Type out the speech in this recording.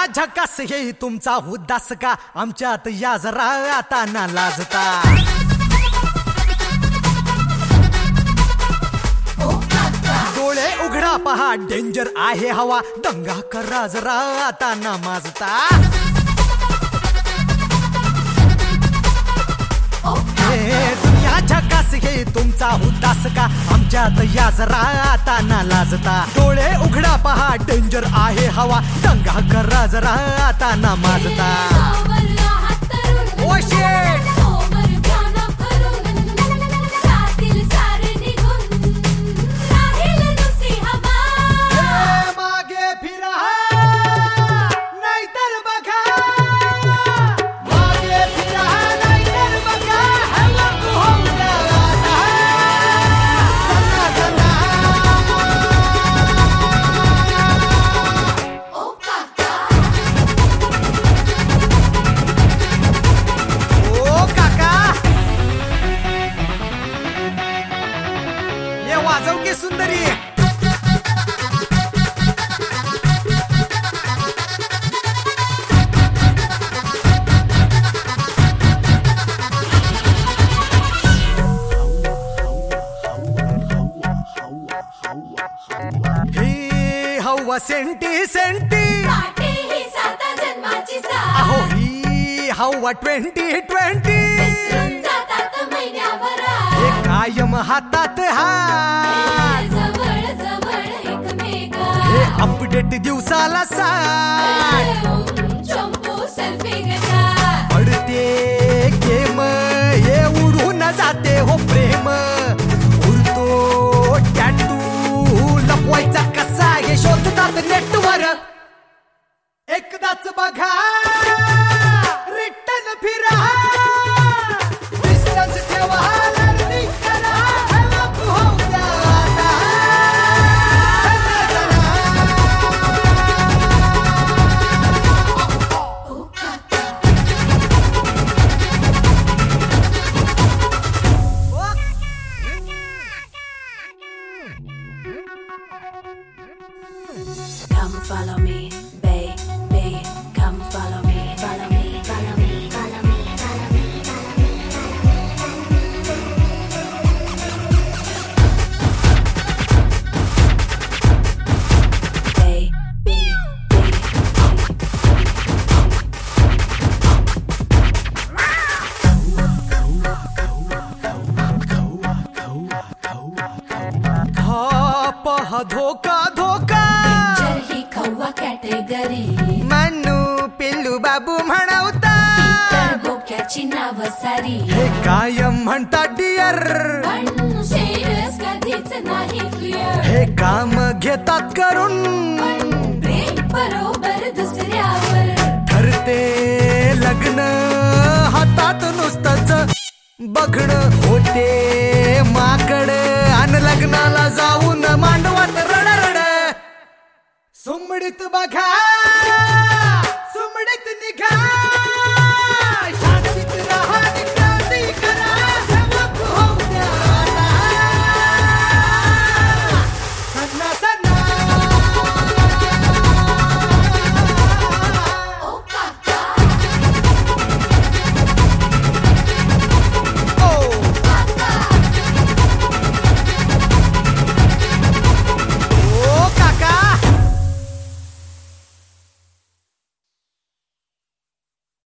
हे तुमचा उद्दास का? आमच्यात या जरा आता ना लाजता. डोळे उघडा पहा डेंजर आहे हवा. दंगा करा जरा आता ना माजता. दुनिया झकास हे तुमचा उद्दास का? आमच्यात या जरा आता ना लाजता. डोळे उघडा पहा डेंजर आहे हवा. दंगा करा जरा आता ना माजता. ही हवा सेंटी सेंटी. अहो ही हवा ट्वेंटी ट्वेंटी. हे कायम हातात हात. हे अपडेट दिवसाला साठ पहा धोका धोका। ही खव्वा कॅटेगरी मन्नू पिल्लू बाबू म्हणवता। तर बोक्याची नाव सारी। हे कायम म्हणतात डिअर पण कधीच नाही क्लिअर हे काम घेतात करून। बरोबर दुसऱ्यावर। ठरते लग्न हातात नुसतच बघणं होते। लग्नाला जाऊन मांडवात रड रड सुमडीत बघा.